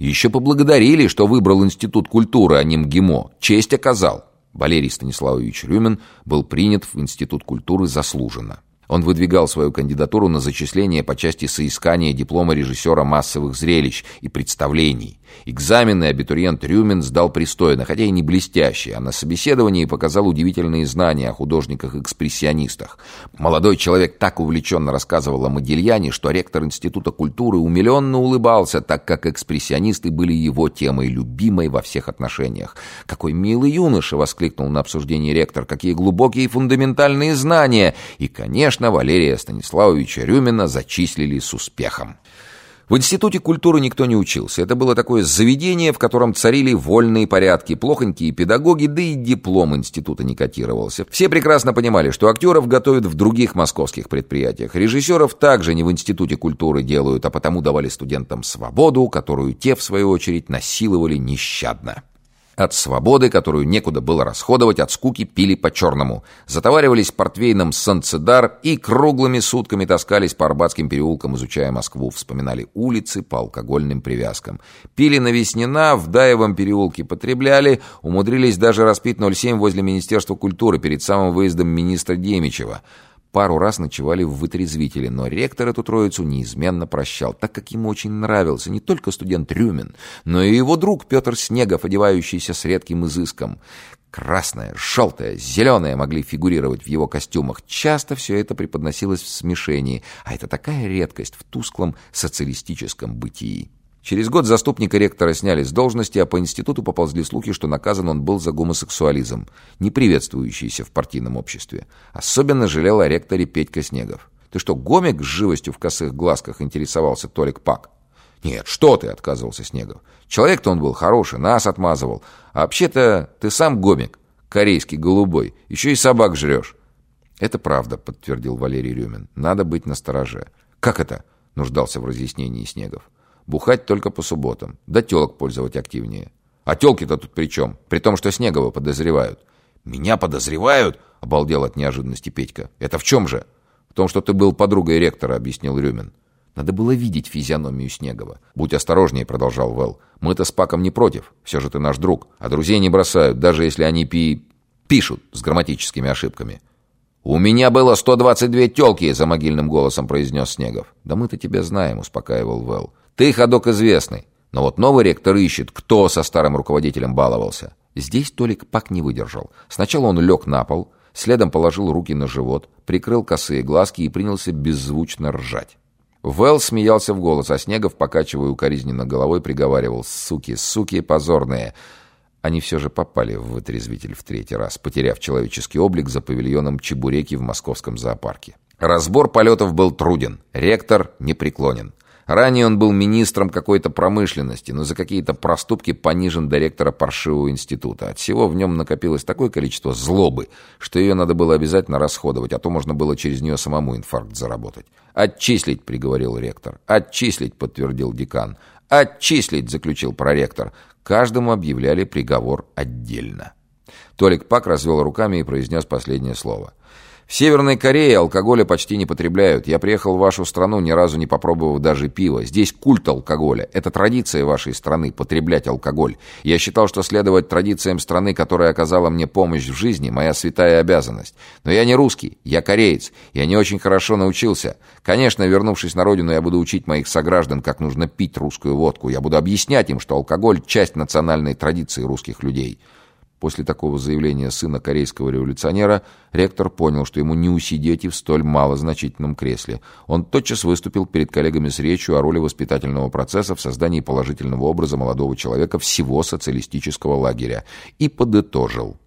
Еще поблагодарили, что выбрал Институт культуры, а не МГИМО. Честь оказал. Валерий Станиславович Рюмин был принят в Институт культуры заслуженно. Он выдвигал свою кандидатуру на зачисление по части соискания диплома режиссера массовых зрелищ и представлений. Экзамены абитуриент Рюмин сдал пристойно, хотя и не блестяще, а на собеседовании показал удивительные знания о художниках-экспрессионистах. Молодой человек так увлеченно рассказывал о Модильяне, что ректор Института культуры умиленно улыбался, так как экспрессионисты были его темой любимой во всех отношениях. «Какой милый юноша!» — воскликнул на обсуждении ректор. «Какие глубокие фундаментальные знания!» И, конечно, Валерия Станиславовича Рюмина зачислили с успехом. В Институте культуры никто не учился. Это было такое заведение, в котором царили вольные порядки, плохонькие педагоги, да и диплом института не котировался. Все прекрасно понимали, что актеров готовят в других московских предприятиях. Режиссеров также не в Институте культуры делают, а потому давали студентам свободу, которую те, в свою очередь, насиловали нещадно. От свободы, которую некуда было расходовать, от скуки пили по-черному. Затоваривались портвейном Санцедар и круглыми сутками таскались по Арбатским переулкам, изучая Москву. Вспоминали улицы по алкогольным привязкам. Пили на Веснина, в Даевом переулке потребляли, умудрились даже распить 0,7 возле Министерства культуры перед самым выездом министра Демичева пару раз ночевали в вытрезвителе, но ректор эту троицу неизменно прощал, так как ему очень нравился не только студент Рюмин, но и его друг Петр Снегов, одевающийся с редким изыском. Красное, желтое, зеленое могли фигурировать в его костюмах. Часто все это преподносилось в смешении, а это такая редкость в тусклом социалистическом бытии. Через год заступника ректора сняли с должности, а по институту поползли слухи, что наказан он был за гомосексуализм, не приветствующийся в партийном обществе. Особенно жалел о ректоре Петька Снегов. «Ты что, гомик с живостью в косых глазках?» — интересовался Толик Пак. «Нет, что ты!» — отказывался Снегов. «Человек-то он был хороший, нас отмазывал. А вообще-то ты сам гомик, корейский, голубой, еще и собак жрешь». «Это правда», — подтвердил Валерий Рюмин. «Надо быть настороже». «Как это?» — нуждался в разъяснении Снегов. Бухать только по субботам. Да телок пользовать активнее. А телки-то тут при чем? При том, что Снегова подозревают. «Меня подозревают?» — обалдел от неожиданности Петька. «Это в чем же?» «В том, что ты был подругой ректора», — объяснил Рюмин. Надо было видеть физиономию Снегова. «Будь осторожнее», — продолжал Вэл. «Мы-то с Паком не против. Все же ты наш друг. А друзей не бросают, даже если они пи... пишут с грамматическими ошибками». «У меня было 122 телки», — за могильным голосом произнес Снегов. «Да мы-то тебя знаем», — успокаивал Вэл. Ты ходок известный. Но вот новый ректор ищет, кто со старым руководителем баловался. Здесь Толик Пак не выдержал. Сначала он лег на пол, следом положил руки на живот, прикрыл косые глазки и принялся беззвучно ржать. Вэл смеялся в голос, а Снегов, покачивая укоризненно головой, приговаривал «Суки, суки позорные!» Они все же попали в вытрезвитель в третий раз, потеряв человеческий облик за павильоном Чебуреки в московском зоопарке. Разбор полетов был труден, ректор непреклонен. Ранее он был министром какой-то промышленности, но за какие-то проступки понижен до ректора паршивого института. От всего в нем накопилось такое количество злобы, что ее надо было обязательно расходовать, а то можно было через нее самому инфаркт заработать. «Отчислить», — приговорил ректор. «Отчислить», — подтвердил декан. «Отчислить», — заключил проректор. Каждому объявляли приговор отдельно. Толик Пак развел руками и произнес последнее слово. В Северной Корее алкоголя почти не потребляют. Я приехал в вашу страну, ни разу не попробовав даже пива. Здесь культ алкоголя. Это традиция вашей страны – потреблять алкоголь. Я считал, что следовать традициям страны, которая оказала мне помощь в жизни – моя святая обязанность. Но я не русский, я кореец. Я не очень хорошо научился. Конечно, вернувшись на родину, я буду учить моих сограждан, как нужно пить русскую водку. Я буду объяснять им, что алкоголь – часть национальной традиции русских людей. После такого заявления сына корейского революционера ректор понял, что ему не усидеть и в столь малозначительном кресле. Он тотчас выступил перед коллегами с речью о роли воспитательного процесса в создании положительного образа молодого человека всего социалистического лагеря и подытожил.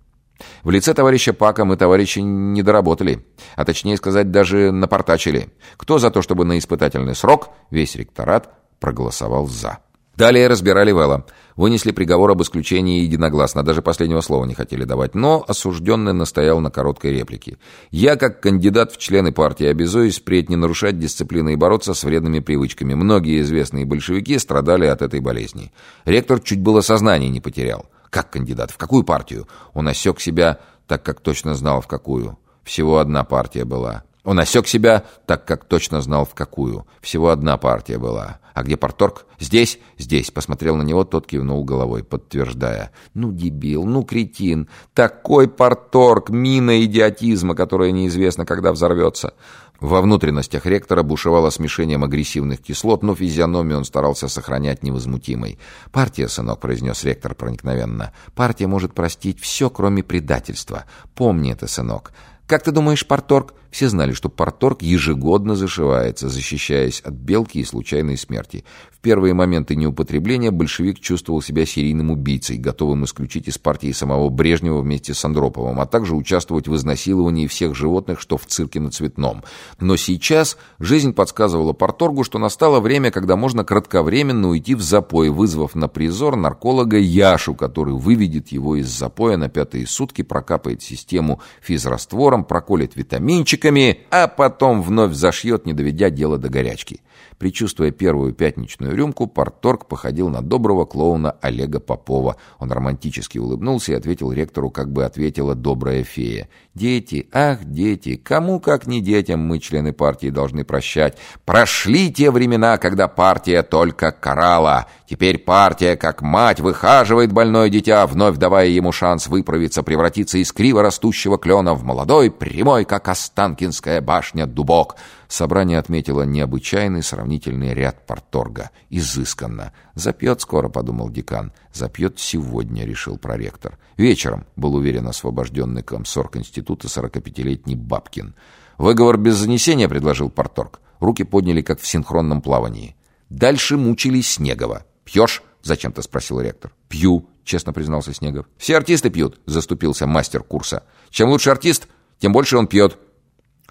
В лице товарища Пака мы, товарищи, не доработали, а точнее сказать, даже напортачили. Кто за то, чтобы на испытательный срок весь ректорат проголосовал «за». Далее разбирали Вэлла. Вынесли приговор об исключении единогласно, даже последнего слова не хотели давать, но осужденный настоял на короткой реплике. «Я, как кандидат в члены партии, обязуюсь впредь не нарушать дисциплины и бороться с вредными привычками. Многие известные большевики страдали от этой болезни. Ректор чуть было сознание не потерял. Как кандидат? В какую партию? Он осек себя, так как точно знал, в какую. Всего одна партия была. Он осек себя, так как точно знал в какую. Всего одна партия была. А где Порторг? Здесь? Здесь. Посмотрел на него, тот кивнул головой, подтверждая. Ну, дебил, ну, кретин. Такой Порторг, мина идиотизма, которая неизвестно, когда взорвется. Во внутренностях ректора бушевало смешением агрессивных кислот, но физиономию он старался сохранять невозмутимой. «Партия, сынок», — произнес ректор проникновенно, — «партия может простить все, кроме предательства. Помни это, сынок. Как ты думаешь, Порторг? Все знали, что Порторг ежегодно зашивается, защищаясь от белки и случайной смерти. В первые моменты неупотребления большевик чувствовал себя серийным убийцей, готовым исключить из партии самого Брежнева вместе с Андроповым, а также участвовать в изнасиловании всех животных, что в цирке на Цветном. Но сейчас жизнь подсказывала Порторгу, что настало время, когда можно кратковременно уйти в запой, вызвав на призор нарколога Яшу, который выведет его из запоя на пятые сутки, прокапает систему физраствором, проколет витаминчик, спичками, а потом вновь зашьет, не доведя дело до горячки. Причувствуя первую пятничную рюмку, Порторг походил на доброго клоуна Олега Попова. Он романтически улыбнулся и ответил ректору, как бы ответила добрая фея. «Дети, ах, дети, кому, как не детям, мы, члены партии, должны прощать. Прошли те времена, когда партия только карала. Теперь партия, как мать, выхаживает больное дитя, вновь давая ему шанс выправиться, превратиться из криво растущего клена в молодой, прямой, как Останкинская башня, дубок». Собрание отметило необычайный сравнительный ряд порторга. Изысканно. «Запьет скоро», — подумал декан. «Запьет сегодня», — решил проректор. «Вечером», — был уверен освобожденный комсорг института 45-летний Бабкин. «Выговор без занесения», — предложил порторг. Руки подняли, как в синхронном плавании. Дальше мучились Снегова. «Пьешь?» — зачем-то спросил ректор. «Пью», — честно признался Снегов. «Все артисты пьют», — заступился мастер курса. «Чем лучше артист, тем больше он пьет».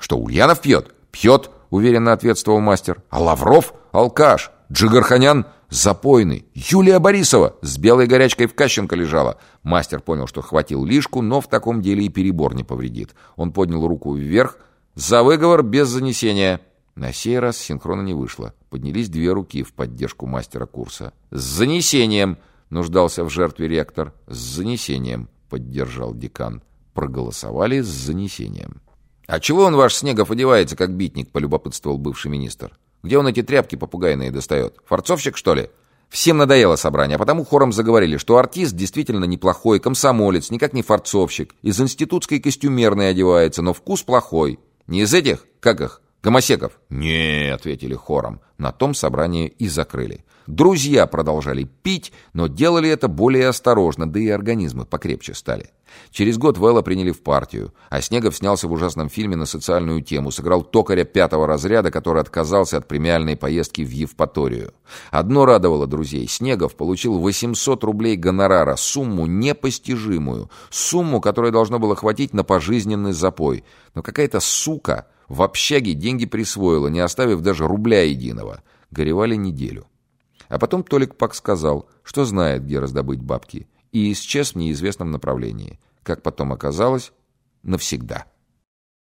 «Что, Ульянов пьет?» «Пьет», — уверенно ответствовал мастер. «А Лавров — алкаш, Джигарханян — запойный, Юлия Борисова с белой горячкой в Кащенко лежала». Мастер понял, что хватил лишку, но в таком деле и перебор не повредит. Он поднял руку вверх. «За выговор без занесения». На сей раз синхрона не вышло. Поднялись две руки в поддержку мастера курса. «С занесением!» — нуждался в жертве ректор. «С занесением!» — поддержал декан. Проголосовали с занесением. «А чего он, ваш Снегов, одевается, как битник?» — полюбопытствовал бывший министр. «Где он эти тряпки попугайные достает? Форцовщик, что ли?» Всем надоело собрание, а потому хором заговорили, что артист действительно неплохой, комсомолец, никак не форцовщик, из институтской костюмерной одевается, но вкус плохой. Не из этих, как их, гомосеков? «Не», — ответили хором. На том собрание и закрыли. Друзья продолжали пить, но делали это более осторожно, да и организмы покрепче стали. Через год Вэлла приняли в партию, а Снегов снялся в ужасном фильме на социальную тему, сыграл токаря пятого разряда, который отказался от премиальной поездки в Евпаторию. Одно радовало друзей. Снегов получил 800 рублей гонорара, сумму непостижимую, сумму, которая должна была хватить на пожизненный запой. Но какая-то сука в общаге деньги присвоила, не оставив даже рубля единого. Горевали неделю. А потом Толик Пак сказал, что знает, где раздобыть бабки, и исчез в неизвестном направлении. Как потом оказалось, навсегда.